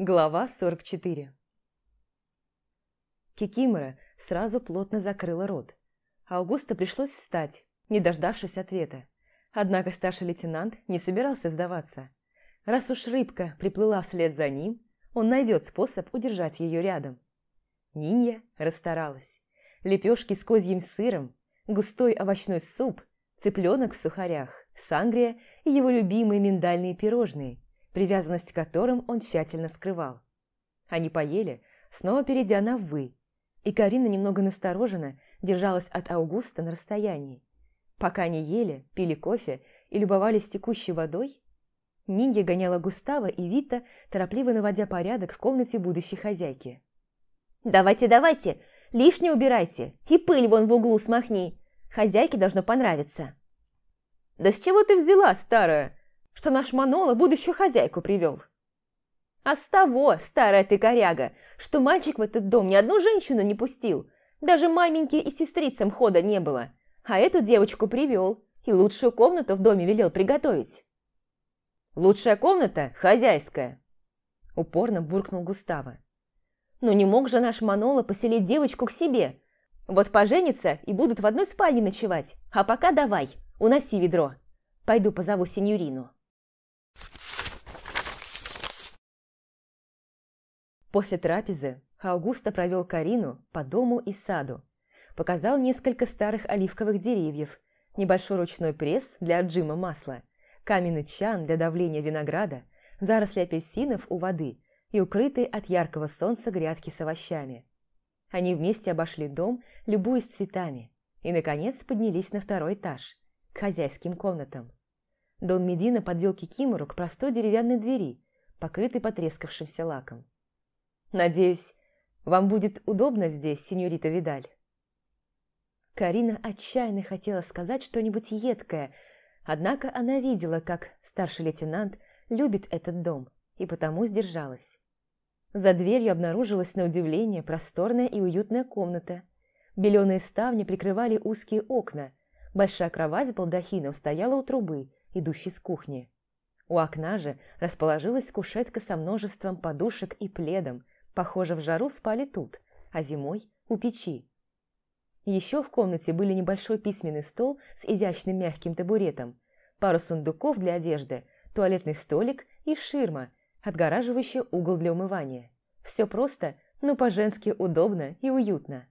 Глава 44 Кикимора сразу плотно закрыла рот. Аугуста пришлось встать, не дождавшись ответа. Однако старший лейтенант не собирался сдаваться. Раз уж рыбка приплыла вслед за ним, он найдет способ удержать ее рядом. Нинья расстаралась. Лепешки с козьим сыром, густой овощной суп, цыпленок в сухарях, сангрия и его любимые миндальные пирожные, привязанность к которым он тщательно скрывал. Они поели, снова перейдя на «вы», и Карина немного настороженно держалась от Аугуста на расстоянии. Пока они ели, пили кофе и любовались текущей водой, Нинья гоняла Густава и Вита, торопливо наводя порядок в комнате будущей хозяйки. «Давайте, давайте! Лишнее убирайте! И пыль вон в углу смахни! Хозяйке должно понравиться!» «Да с чего ты взяла, старая, что наш Манола будущую хозяйку привел?» «А с того, старая ты коряга, что мальчик в этот дом ни одну женщину не пустил, даже маменьке и сестрицам хода не было, а эту девочку привел и лучшую комнату в доме велел приготовить». «Лучшая комната – хозяйская», – упорно буркнул Густава. «Ну не мог же наш Манола поселить девочку к себе. Вот поженятся и будут в одной спальне ночевать, а пока давай, уноси ведро. Пойду позову сеньорину». После трапезы Аугуста провел Карину по дому и саду. Показал несколько старых оливковых деревьев, небольшой ручной пресс для отжима масла, каменный чан для давления винограда, заросли апельсинов у воды и укрытые от яркого солнца грядки с овощами. Они вместе обошли дом, любуясь цветами, и, наконец, поднялись на второй этаж, к хозяйским комнатам. Дон Медина подвел Кикимору к простой деревянной двери, покрытой потрескавшимся лаком. Надеюсь, вам будет удобно здесь, сеньорита Видаль?» Карина отчаянно хотела сказать что-нибудь едкое, однако она видела, как старший лейтенант любит этот дом, и потому сдержалась. За дверью обнаружилась на удивление просторная и уютная комната. Беленые ставни прикрывали узкие окна, большая кровать с балдахином стояла у трубы, идущей с кухни. У окна же расположилась кушетка со множеством подушек и пледом, Похоже, в жару спали тут, а зимой – у печи. Еще в комнате были небольшой письменный стол с изящным мягким табуретом, пару сундуков для одежды, туалетный столик и ширма, отгораживающая угол для умывания. Все просто, но по-женски удобно и уютно.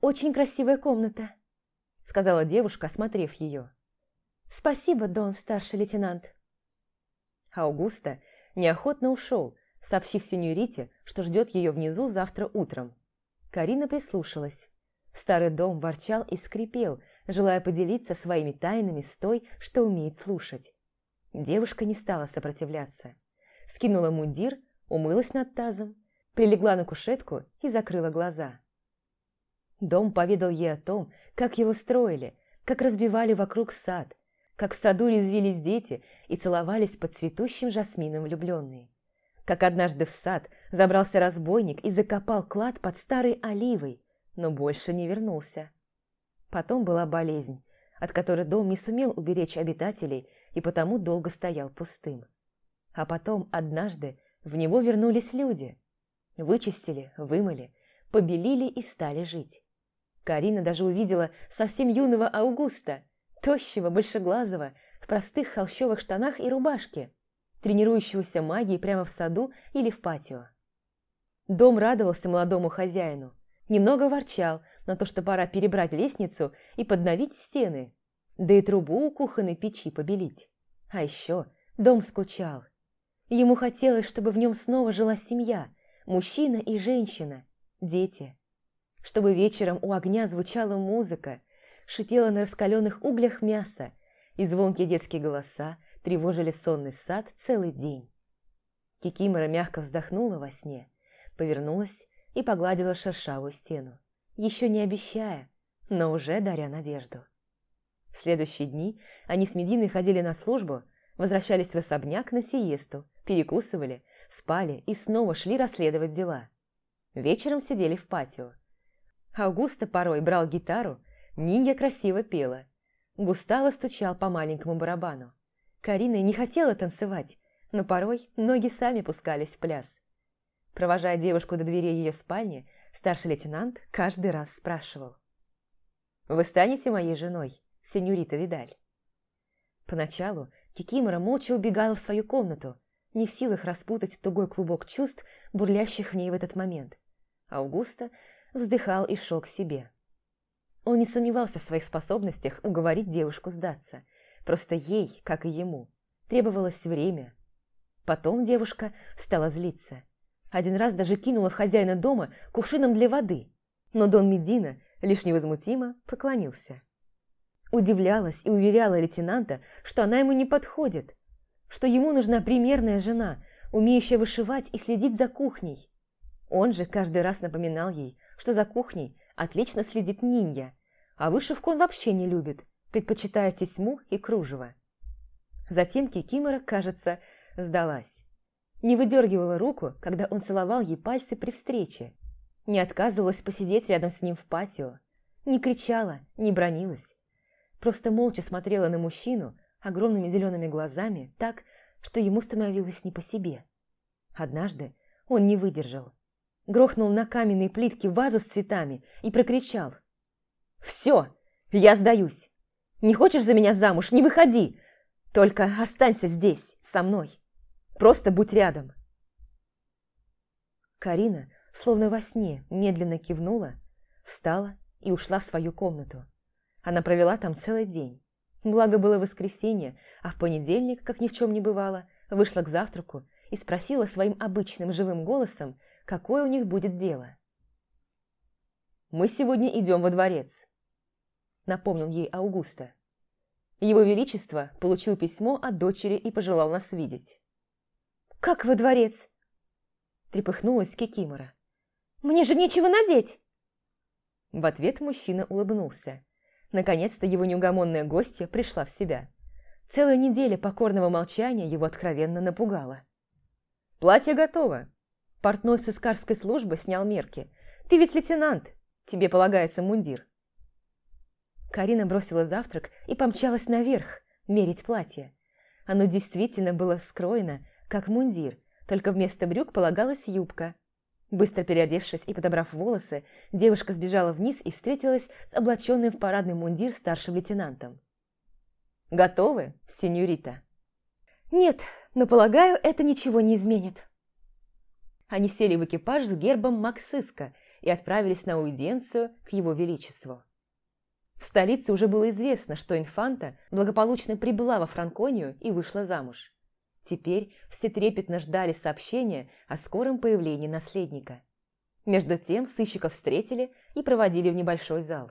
«Очень красивая комната», – сказала девушка, осмотрев ее. «Спасибо, Дон, старший лейтенант». Аугуста неохотно ушел, сообщив сеньорите, что ждет ее внизу завтра утром. Карина прислушалась. Старый дом ворчал и скрипел, желая поделиться своими тайнами с той, что умеет слушать. Девушка не стала сопротивляться. Скинула мундир, умылась над тазом, прилегла на кушетку и закрыла глаза. Дом поведал ей о том, как его строили, как разбивали вокруг сад, как в саду резвились дети и целовались под цветущим жасмином влюбленные как однажды в сад забрался разбойник и закопал клад под старой оливой, но больше не вернулся. Потом была болезнь, от которой дом не сумел уберечь обитателей и потому долго стоял пустым. А потом однажды в него вернулись люди. Вычистили, вымыли, побелили и стали жить. Карина даже увидела совсем юного Аугуста, тощего, большеглазого, в простых холщовых штанах и рубашке, тренирующегося магии прямо в саду или в патио. Дом радовался молодому хозяину, немного ворчал на то, что пора перебрать лестницу и подновить стены, да и трубу у кухонной печи побелить. А еще дом скучал. Ему хотелось, чтобы в нем снова жила семья, мужчина и женщина, дети. Чтобы вечером у огня звучала музыка, шипело на раскаленных углях мясо и звонкие детские голоса, тревожили сонный сад целый день. Кикимора мягко вздохнула во сне, повернулась и погладила шершавую стену, еще не обещая, но уже даря надежду. В следующие дни они с Мединой ходили на службу, возвращались в особняк на сиесту, перекусывали, спали и снова шли расследовать дела. Вечером сидели в патио. Аугуста порой брал гитару, Нинья красиво пела. Густаво стучал по маленькому барабану. Карина не хотела танцевать, но порой ноги сами пускались в пляс. Провожая девушку до двери ее спальни, старший лейтенант каждый раз спрашивал. «Вы станете моей женой, сеньорита Видаль?» Поначалу Кикимора молча убегала в свою комнату, не в силах распутать тугой клубок чувств, бурлящих в ней в этот момент. Аугуста вздыхал и шел к себе. Он не сомневался в своих способностях уговорить девушку сдаться. Просто ей, как и ему, требовалось время. Потом девушка стала злиться. Один раз даже кинула в хозяина дома кувшином для воды, но Дон Медина лишь невозмутимо поклонился. Удивлялась и уверяла лейтенанта, что она ему не подходит, что ему нужна примерная жена, умеющая вышивать и следить за кухней. Он же каждый раз напоминал ей, что за кухней отлично следит Нинья, а вышивку он вообще не любит, предпочитая тесьму и кружево. Затем Кикимора, кажется, сдалась. Не выдергивала руку, когда он целовал ей пальцы при встрече. Не отказывалась посидеть рядом с ним в патио. Не кричала, не бронилась. Просто молча смотрела на мужчину огромными зелеными глазами так, что ему становилось не по себе. Однажды он не выдержал грохнул на каменные плитки вазу с цветами и прокричал. «Все, я сдаюсь. Не хочешь за меня замуж, не выходи. Только останься здесь, со мной. Просто будь рядом». Карина, словно во сне, медленно кивнула, встала и ушла в свою комнату. Она провела там целый день. Благо было воскресенье, а в понедельник, как ни в чем не бывало, вышла к завтраку и спросила своим обычным живым голосом, какое у них будет дело. «Мы сегодня идем во дворец», – напомнил ей Аугуста. Его Величество получил письмо от дочери и пожелал нас видеть. «Как во дворец?» – трепыхнулась Кикимора. «Мне же нечего надеть!» В ответ мужчина улыбнулся. Наконец-то его неугомонная гостья пришла в себя. Целая неделя покорного молчания его откровенно напугала. «Платье готово. Портной с искарской службы снял мерки. «Ты ведь лейтенант, тебе полагается мундир». Карина бросила завтрак и помчалась наверх, мерить платье. Оно действительно было скроено, как мундир, только вместо брюк полагалась юбка. Быстро переодевшись и подобрав волосы, девушка сбежала вниз и встретилась с облаченным в парадный мундир старшим лейтенантом. «Готовы, сеньорита?» «Нет, но, полагаю, это ничего не изменит». Они сели в экипаж с гербом Максиска и отправились на аудиенцию к его величеству. В столице уже было известно, что инфанта благополучно прибыла во Франконию и вышла замуж. Теперь все трепетно ждали сообщения о скором появлении наследника. Между тем сыщиков встретили и проводили в небольшой зал.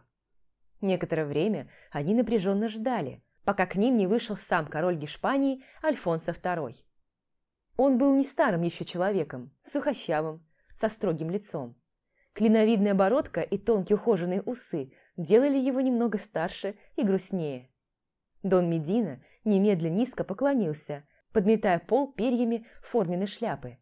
Некоторое время они напряженно ждали, пока к ним не вышел сам король Гешпании Альфонсо II. Он был не старым еще человеком, сухощавым, со строгим лицом. Клиновидная бородка и тонкие ухоженные усы делали его немного старше и грустнее. Дон Медина немедленно низко поклонился, подметая пол перьями форменной шляпы.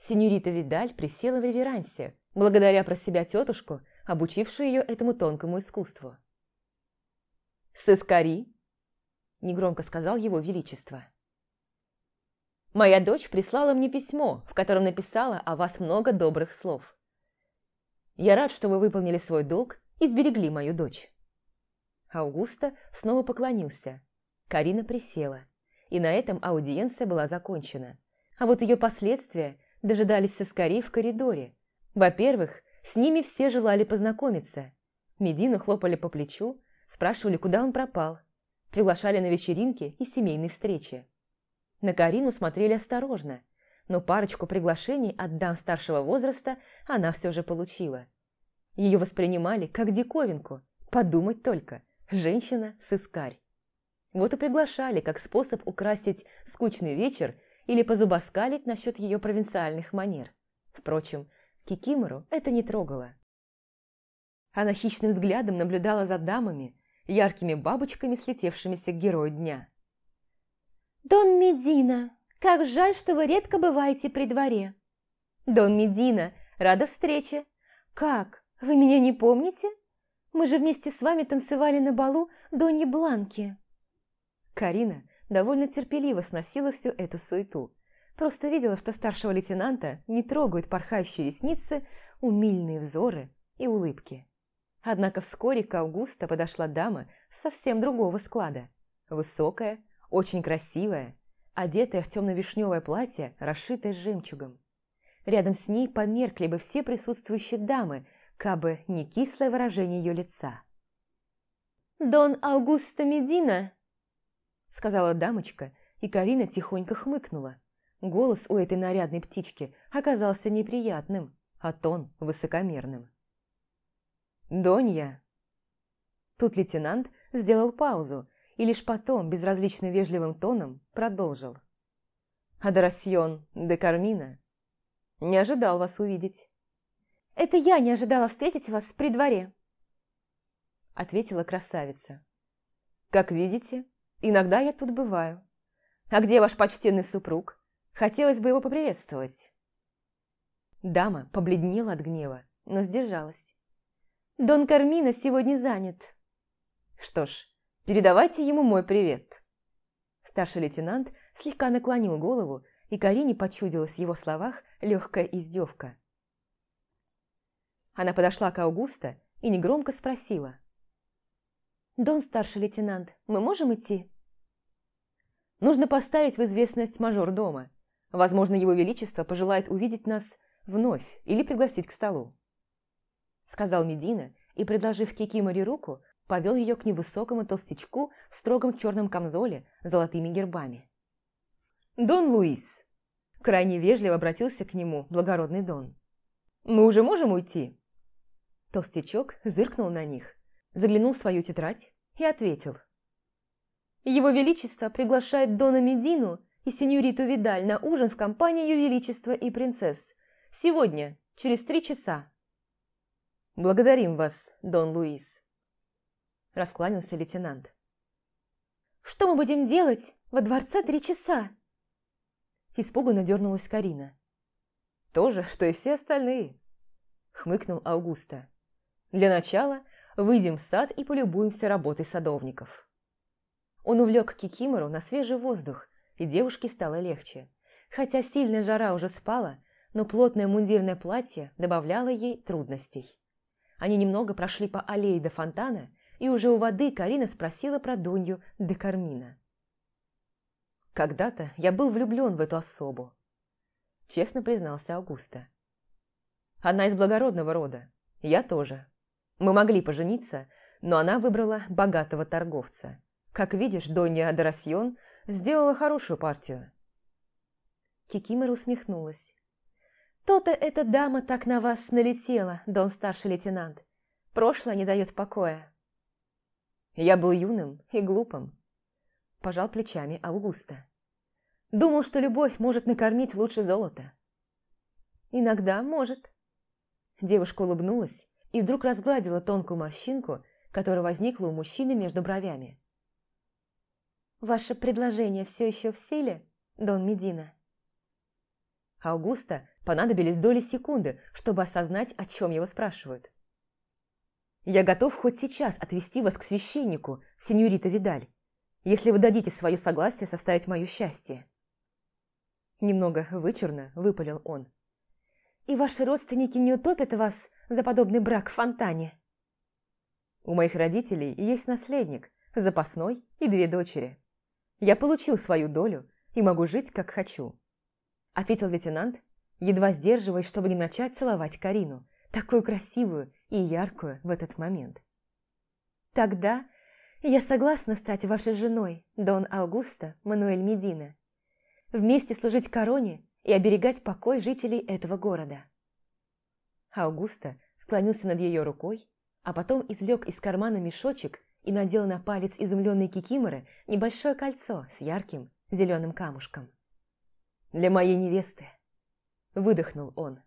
Сеньорита Видаль присела в реверансе, благодаря про себя тетушку, обучившую ее этому тонкому искусству. «Сыскари!» – негромко сказал его величество. Моя дочь прислала мне письмо, в котором написала о вас много добрых слов. Я рад, что вы выполнили свой долг и сберегли мою дочь. Аугуста снова поклонился. Карина присела. И на этом аудиенция была закончена. А вот ее последствия дожидались соскари в коридоре. Во-первых, с ними все желали познакомиться. Медину хлопали по плечу, спрашивали, куда он пропал. Приглашали на вечеринки и семейные встречи. На Карину смотрели осторожно, но парочку приглашений от дам старшего возраста она все же получила. Ее воспринимали как диковинку, подумать только, женщина с искарь. Вот и приглашали как способ украсить скучный вечер или позубоскалить насчет ее провинциальных манер. Впрочем, Кикимору это не трогало. Она хищным взглядом наблюдала за дамами, яркими бабочками, слетевшимися к герою дня. «Дон Медина, как жаль, что вы редко бываете при дворе». «Дон Медина, рада встрече». «Как, вы меня не помните? Мы же вместе с вами танцевали на балу Доньи Бланки». Карина довольно терпеливо сносила всю эту суету. Просто видела, что старшего лейтенанта не трогают порхающие ресницы, умильные взоры и улыбки. Однако вскоре к Аугуста подошла дама совсем другого склада. Высокая, очень красивая, одетая в темно-вишневое платье, расшитое жемчугом. Рядом с ней померкли бы все присутствующие дамы, кабы не кислое выражение ее лица. «Дон Аугусто Медина!» сказала дамочка, и Карина тихонько хмыкнула. Голос у этой нарядной птички оказался неприятным, а тон высокомерным. «Донья!» Тут лейтенант сделал паузу и лишь потом, безразлично вежливым тоном, продолжил. «Адарасьон де Кармина, не ожидал вас увидеть». «Это я не ожидала встретить вас при дворе», ответила красавица. «Как видите, иногда я тут бываю. А где ваш почтенный супруг? Хотелось бы его поприветствовать». Дама побледнела от гнева, но сдержалась. «Дон Кармина сегодня занят». «Что ж, передавайте ему мой привет». Старший лейтенант слегка наклонил голову, и Карине почудилась в его словах легкая издевка. Она подошла к Аугуста и негромко спросила – «Дон старший лейтенант, мы можем идти?» «Нужно поставить в известность мажор дома. Возможно, его величество пожелает увидеть нас вновь или пригласить к столу», сказал Медина и, предложив Кикиморе руку, повел ее к невысокому толстячку в строгом черном камзоле с золотыми гербами. «Дон Луис!» Крайне вежливо обратился к нему благородный Дон. «Мы уже можем уйти?» Толстячок зыркнул на них, заглянул в свою тетрадь и ответил. «Его Величество приглашает Дона Медину и сеньориту Видаль на ужин в компании Ее Величества и принцесс. Сегодня, через три часа». «Благодарим вас, Дон Луис», – раскланялся лейтенант. «Что мы будем делать во дворце три часа?» Испуганно дернулась Карина. «То же, что и все остальные», – хмыкнул Аугуста. «Для начала Выйдем в сад и полюбуемся работой садовников. Он увлек Кикимору на свежий воздух, и девушке стало легче. Хотя сильная жара уже спала, но плотное мундирное платье добавляло ей трудностей. Они немного прошли по аллее до фонтана, и уже у воды Карина спросила про Дунью де Кармина. «Когда-то я был влюблен в эту особу», – честно признался Аугуста. «Она из благородного рода, я тоже». Мы могли пожениться, но она выбрала богатого торговца. Как видишь, Донья Адарасьон сделала хорошую партию. Кикимора усмехнулась. «То-то эта дама так на вас налетела, дон старший лейтенант. Прошлое не дает покоя». Я был юным и глупым. Пожал плечами Аугуста. Думал, что любовь может накормить лучше золота. Иногда может. Девушка улыбнулась и вдруг разгладила тонкую морщинку, которая возникла у мужчины между бровями. «Ваше предложение все еще в силе, Дон Медина?» Аугуста понадобились доли секунды, чтобы осознать, о чем его спрашивают. «Я готов хоть сейчас отвести вас к священнику, сеньорита Видаль, если вы дадите свое согласие составить мое счастье». Немного вычурно выпалил он. «И ваши родственники не утопят вас за подобный брак в фонтане?» «У моих родителей есть наследник, запасной и две дочери. Я получил свою долю и могу жить, как хочу», ответил лейтенант, едва сдерживаясь, чтобы не начать целовать Карину, такую красивую и яркую в этот момент. «Тогда я согласна стать вашей женой, Дон Аугусто Мануэль Медина, вместе служить короне и оберегать покой жителей этого города». Аугуста склонился над ее рукой, а потом извлек из кармана мешочек и надел на палец изумленной кикиморы небольшое кольцо с ярким зеленым камушком. «Для моей невесты!» – выдохнул он.